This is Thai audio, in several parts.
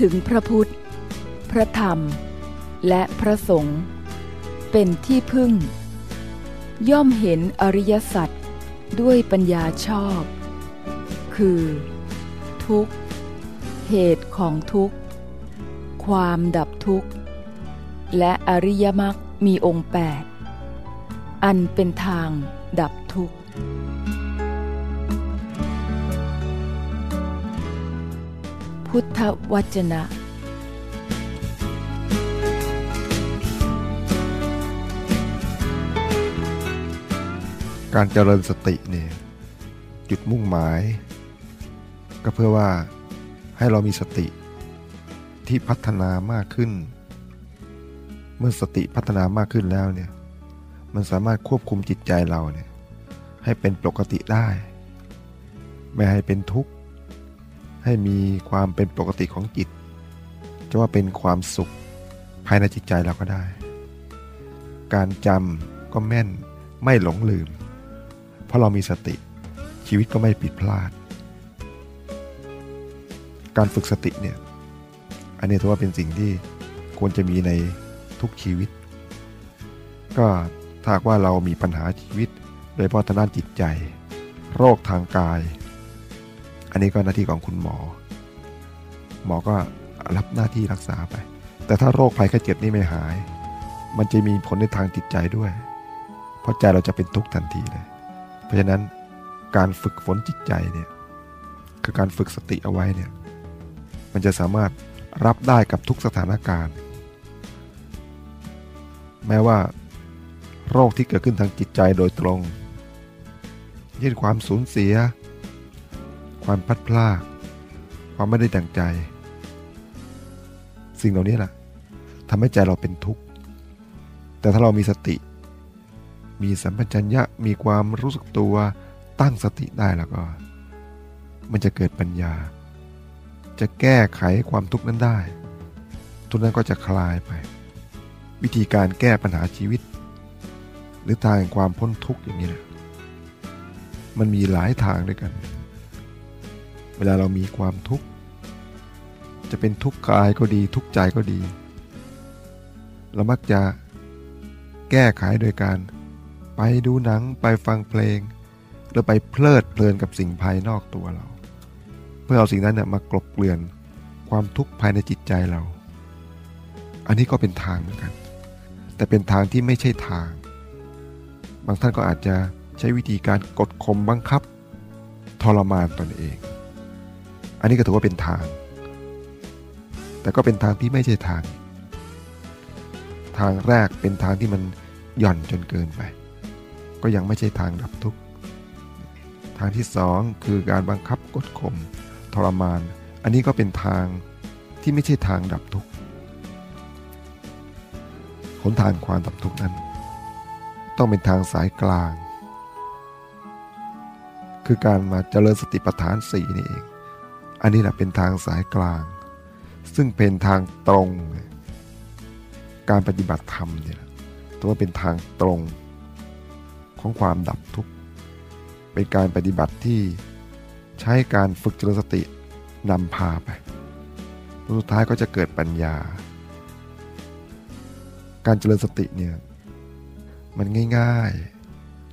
ถึงพระพุทธ พระธรรม และพระสงฆ์เป็นที่พึ่ง ย่อมเห็นอริยสัจด้วยปัญญาชอบ คือ ทุกข์ เหตุของทุกข์ ความดับทุกข์ และอริยมรรคมีองค์แปดอันเป็นทางดับ พุทธวจนะ การเจริญสติเนี่ยจุดมุ่งหมาย ก็เพื่อว่าให้เรามีสติที่พัฒนามากขึ้น เมื่อสติพัฒนามากขึ้นแล้วเนี่ยมันสามารถควบคุมจิตใจเราเนี่ยให้เป็นปกติได้ ไม่ให้เป็นทุกข์ ให้มีความเป็นปกติของจิต จะว่าเป็นความสุขภายในจิตใจเราก็ได้ การจำก็แม่นไม่หลงลืม เพราะเรามีสติชีวิตก็ไม่ผิดพลาด การฝึกสติเนี่ย อันนี้ถือว่าเป็นสิ่งที่ควรจะมีในทุกชีวิต ก็ถ้าว่าเรามีปัญหาชีวิต โดยเฉพาะทางด้านจิตใจ โรคทางกาย อันนี้ก็หน้าที่ของคุณหมอ หมอก็รับหน้าที่รักษาไป แต่ถ้าโรคภัยแค่เจ็บนี่ไม่หาย มันจะมีผลในทางจิตใจด้วย เพราะใจเราจะเป็นทุกข์ทันทีเลย เพราะฉะนั้นการฝึกฝนจิตใจเนี่ยคือการฝึกสติเอาไว้เนี่ยมันจะสามารถรับได้กับทุกสถานการณ์ แม้ว่าโรคที่เกิดขึ้นทางจิตใจโดยตรง เช่นความสูญเสีย ความพัดพลาดความไม่ได้ดังใจ สิ่งเหล่านี้แหละทำให้ใจเราเป็นทุกข์ แต่ถ้าเรามีสติ มีสัมปชัญญะมีความรู้สึกตัวตั้งสติได้แล้วก็ มันจะเกิดปัญญา จะแก้ไขความทุกข์นั้นได้ ทุกนั้นก็จะคลายไป วิธีการแก้ปัญหาชีวิต หรือทางแห่งความพ้นทุกข์อย่างนี้แหละมันมีหลายทางด้วยกัน เวลาเรามีความทุกข์ จะเป็นทุกข์กายก็ดีทุกข์ใจก็ดี เรามักจะแก้ไขโดยการ ไปดูหนังไปฟังเพลง หรือไปเพลิดเพลินกับสิ่งภายนอกตัวเรา เพื่อเอาสิ่งนั้นเนี่ยมากลบเกลื่อนความทุกข์ภายในจิตใจเรา อันนี้ก็เป็นทางเหมือนกัน แต่เป็นทางที่ไม่ใช่ทาง บางท่านก็อาจจะใช้วิธีการกดข่มบังคับ ทรมานตนเอง อันนี้ก็ถือว่าเป็นทาง แต่ก็เป็นทางที่ไม่ใช่ทาง ทางแรกเป็นทางที่มันหย่อนจนเกินไป ก็ยังไม่ใช่ทางดับทุกข์ ทางที่สองคือการบังคับกดข่มทรมาน อันนี้ก็เป็นทางที่ไม่ใช่ทางดับทุกข์หนทางความดับทุกข์นั้น ต้องเป็นทางสายกลาง คือการมาเจริญสติปัฏฐานสี่นี่เอง อันนี้แหละเป็นทางสายกลาง ซึ่งเป็นทางตรง การปฏิบัติธรรมเนี่ยตัวเป็นทางตรงของความดับทุกข์เป็นการปฏิบัติที่ใช้การฝึกเจริญสตินำพาไปสุดท้ายก็จะเกิดปัญญา การเจริญสติเนี่ยมันง่าย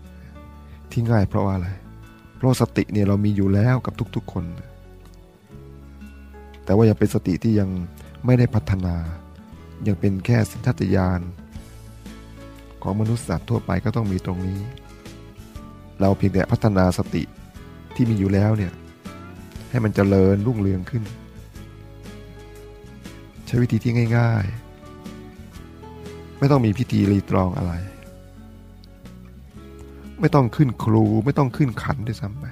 ๆ ที่ง่ายเพราะว่าอะไร เพราะสติเนี่ยเรามีอยู่แล้วกับทุกๆคน แต่ว่ายังเป็นสติที่ยังไม่ได้พัฒนา ยังเป็นแค่สัญชาตญาณของมนุษย์สัตว์ทั่วไปก็ต้องมีตรงนี้ เราเพียงแต่พัฒนาสติที่มีอยู่แล้วเนี่ยให้มันเจริญรุ่งเรืองขึ้น ใช้วิธีที่ง่าย ๆ ไม่ต้องมีพิธีรีตรองอะไร ไม่ต้องขึ้นครูไม่ต้องขึ้นขันด้วยซ้ำไป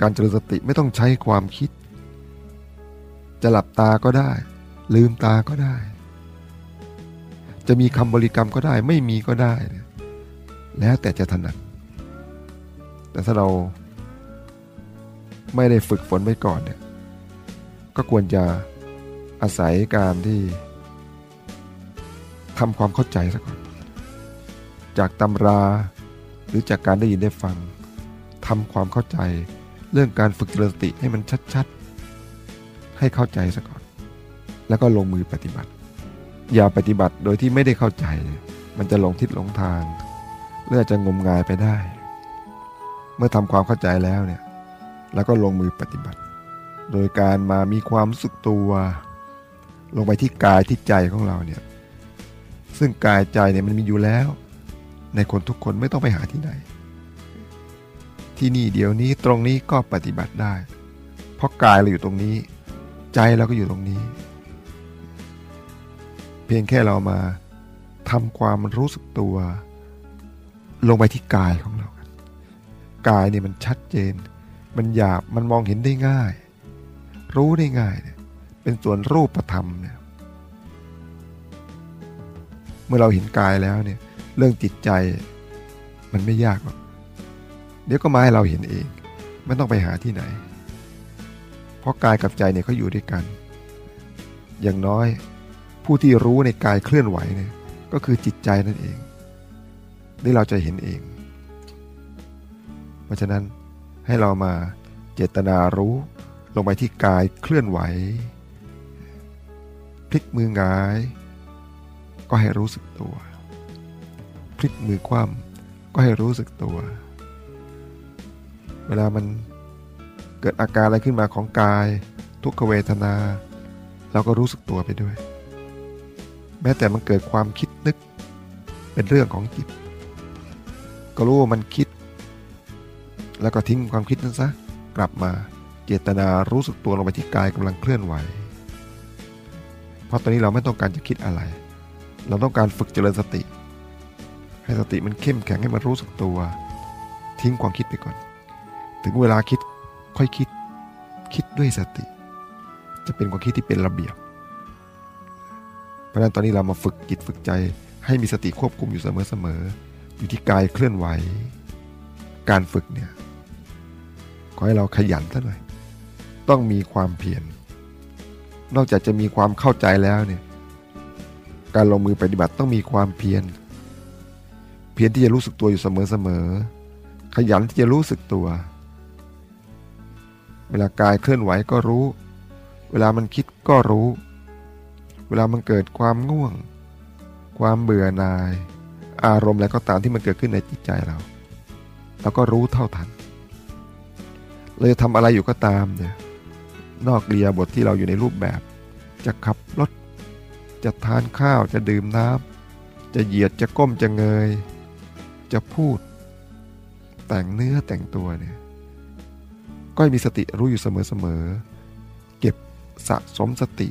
การเจริญสติไม่ต้องใช้ความคิด จะหลับตาก็ได้ ลืมตาก็ได้ จะมีคำบริกรรมก็ได้ ไม่มีก็ได้ แล้วแต่จะถนัดแต่ถ้าเราไม่ได้ฝึกฝนไว้ก่อนเนี่ยก็ควรจะอาศัยการที่ทำความเข้าใจซะก่อน จากตำราหรือจากการได้ยินได้ฟังทำความเข้าใจ เรื่องการฝึกเจริญสติให้มันชัดๆ ให้เข้าใจซะก่อน แล้วก็ลงมือปฏิบัติ อย่าปฏิบัติโดยที่ไม่ได้เข้าใจ มันจะหลงทิศหลงทางเลือจะงมงายไปได้ เมื่อทำความเข้าใจแล้วเนี่ยแล้วก็ลงมือปฏิบัติ โดยการมามีความสึกตัว ลงไปที่กายที่ใจของเราเนี่ยซึ่งกายใจเนี่ยมันมีอยู่แล้ว ในคนทุกคนไม่ต้องไปหาที่ไหน ที่นี่เดี๋ยวนี้ตรงนี้ก็ปฏิบัติได้ เพราะกายเราอยู่ตรงนี้ ใจเราก็อยู่ตรงนี้ เพียงแค่เรามาทำความรู้สึกตัว ลงไปที่กายของเรา กายเนี่ยมันชัดเจน มันหยาบมันมองเห็นได้ง่าย รู้ได้ง่ายเนี่ยเป็นส่วนรูปธรรมเนี่ยเมื่อเราเห็นกายแล้วเนี่ยเรื่องจิตใจมันไม่ยากหรอก เดี๋ยวก็มาให้เราเห็นเอง ไม่ต้องไปหาที่ไหน เพราะกายกับใจเนี่ยเขาอยู่ด้วยกัน อย่างน้อยผู้ที่รู้ในกายเคลื่อนไหวเนี่ยก็คือจิตใจนั่นเองนี่เราจะเห็นเอง เพราะฉะนั้นให้เรามาเจตนารู้ลงไปที่กายเคลื่อนไหว พลิกมือหงาย ก็ให้รู้สึกตัว พลิกมือคว่ำก็ให้รู้สึกตัว เวลามันเกิดอาการอะไรขึ้นมาของกาย ทุกขเวทนา เราก็รู้สึกตัวไปด้วย แม้แต่มันเกิดความคิดนึก เป็นเรื่องของจิต ก็รู้ว่ามันคิด แล้วก็ทิ้งความคิดนั้นซะกลับมาเจตนารู้สึกตัวลงไปที่กายกำลังเคลื่อนไหว เพราะตอนนี้เราไม่ต้องการจะคิดอะไร เราต้องการฝึกเจริญสติ ให้สติมันเข้มแข็งให้มันรู้สึกตัว ทิ้งความคิดไปก่อน ถึงเวลาคิดค่อยคิด คิดด้วยสติ จะเป็นความคิดที่เป็นระเบียบ เพราะนั้นตอนนี้เรามาฝึกจิตฝึกใจ ให้มีสติควบคุมอยู่เสมอๆอยู่ที่กายเคลื่อนไหว การฝึกเนี่ยขอให้เราขยันซะหน่อยต้องมีความเพียรนอกจากจะมีความเข้าใจแล้วเนี่ยการลงมือปฏิบัติต้องมีความเพียร เพียรที่จะรู้สึกตัวอยู่เสมอๆขยันที่จะรู้สึกตัว เวลากายเคลื่อนไหวก็รู้ เวลามันคิดก็รู้ เวลามันเกิดความง่วง ความเบื่อหน่าย อารมณ์อะไรก็ตามที่มันเกิดขึ้นในจิตใจเรา เราก็รู้เท่าทันเราจะทำอะไรอยู่ก็ตามเนี่ย นอกเรียบทที่เราอยู่ในรูปแบบ จะขับรถ จะทานข้าว จะดื่มน้ำ จะเหยียด จะก้ม จะเงย จะพูด แต่งเนื้อแต่งตัวเนี่ย ก็มีสติรู้อยู่เเสมอๆ เก็บสะสมสติ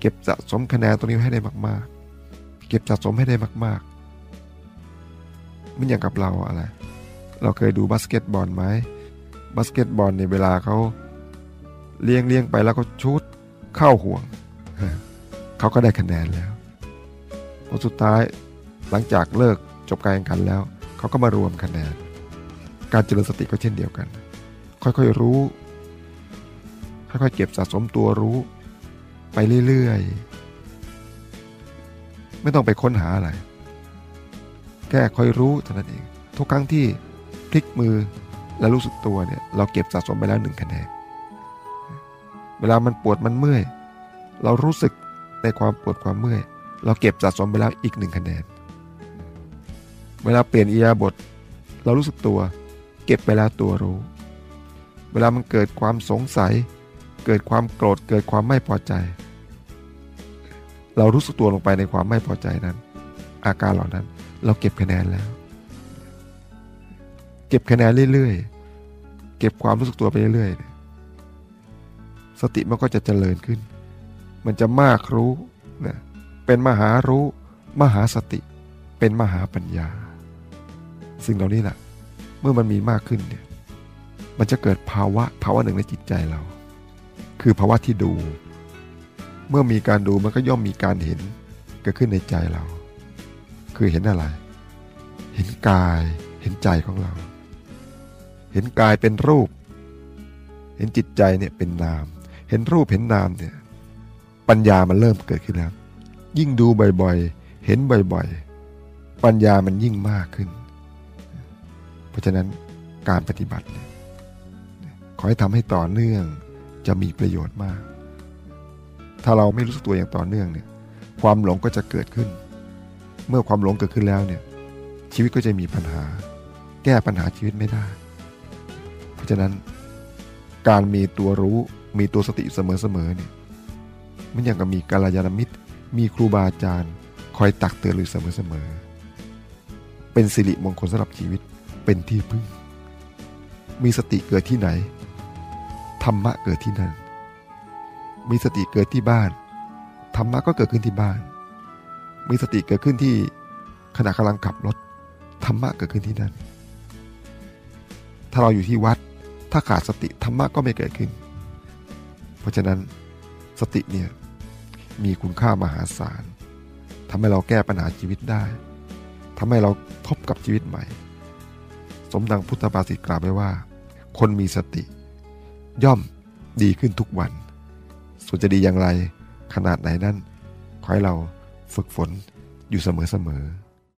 เก็บสะสมคะแนนตรงนี้ให้ได้มาก ๆ เก็บสะสมให้ได้มากมันอย่างกับเราอะไร เราเคยดูบาสเกตบอลไหมบาสเกตบอลในเวลาเขาเลี้ยงเลี้ยงไปแล้วก็ชู้ตเข้าห่วง เขาก็ได้คะแนนแล้วพอสุดท้ายหลังจากเลิกจบการแข่งขันแล้ว เขาก็มารวมคะแนน การเจริญสติก็เช่นเดียวกัน ค่อยๆรู้ ค่อยๆเก็บสะสมตัวรู้ ไปเรื่อยๆ ไม่ต้องไปค้นหาอะไร แค่ค่อยรู้เท่านั้นเอง ทุกครั้งที่พลิกมือและรู้สึกตัวเนี่ย เราเก็บสะสมไปแล้วหนึ่งคะแนน เวลามันปวดมันเมื่อย เรารู้สึกในความปวดความเมื่อย เราเก็บสะสมไปแล้วอีกหนึ่งคะแนน เวลาเปลี่ยนอียาบท เรารู้สึกตัว เก็บไปแล้วตัวรู้ เวลามันเกิดความสงสัย เกิดความโกรธเกิดความไม่พอใจ เรารู้สึกตัวลงไปในความไม่พอใจนั้น อาการเหล่านั้นเราเก็บคะแนนแล้ว เก็บคะแนนเรื่อยๆ เก็บความรู้สึกตัวไปเรื่อยๆสติมันก็จะเจริญขึ้น มันจะมากรู้นะเป็นมหารู้มหาสติ เป็นมหาปัญญา สิ่งเหล่านี้แหละเมื่อมันมีมากขึ้นเนี่ย มันจะเกิดภาวะภาวะหนึ่งในจิตใจเรา คือภาวะที่ดู เมื่อมีการดูมันก็ย่อมมีการเห็นเกิดขึ้นในใจเรา คือเห็นอะไร เห็นกายเห็นใจของเรา เห็นกายเป็นรูป เห็นจิตใจเนี่ยเป็นนาม เห็นรูปเห็นนามเนี่ยปัญญามันเริ่มเกิดขึ้นแล้ว ยิ่งดูบ่อยๆ เห็นบ่อยๆ ปัญญามันยิ่งมากขึ้น เพราะฉะนั้นการปฏิบัติเนี่ย ขอให้ทำให้ต่อเนื่องจะมีประโยชน์มาก ถ้าเราไม่รู้สึกตัวอย่างต่อเนื่องเนี่ย ความหลงก็จะเกิดขึ้น เมื่อความหลงเกิดขึ้นแล้วเนี่ย ชีวิตก็จะมีปัญหา แก้ปัญหาชีวิตไม่ได้ เพราะฉะนั้น การมีตัวรู้มีตัวสติเสมอๆเนี่ยมันอย่างกับมีกัลยาณมิตร มีครูบาอาจารย์ คอยตักเตือนอยู่เสมอๆเป็นสิริมงคลสำหรับชีวิตเป็นที่พึ่ง มีสติเกิดที่ไหน ธรรมะเกิดที่นั่น มีสติเกิดที่บ้าน ธรรมะก็เกิดขึ้นที่บ้าน มีสติเกิดขึ้นที่ขณะกำลังขับรถ ธรรมะเกิดขึ้นที่นั่น ถ้าเราอยู่ที่วัด ถ้าขาดสติธรรมะก็ไม่เกิดขึ้น เพราะฉะนั้นสติเนี่ยมีคุณค่ามหาศาลทำให้เราแก้ปัญหาชีวิตได้ทำให้เราพบกับชีวิตใหม่ สมดังพุทธภาษิตกล่าวไว้ว่า คนมีสติ ย่อมดีขึ้นทุกวัน ส่วนจะดีอย่างไรขนาดไหนนั่นขอให้เราฝึกฝนอยู่เสมอๆ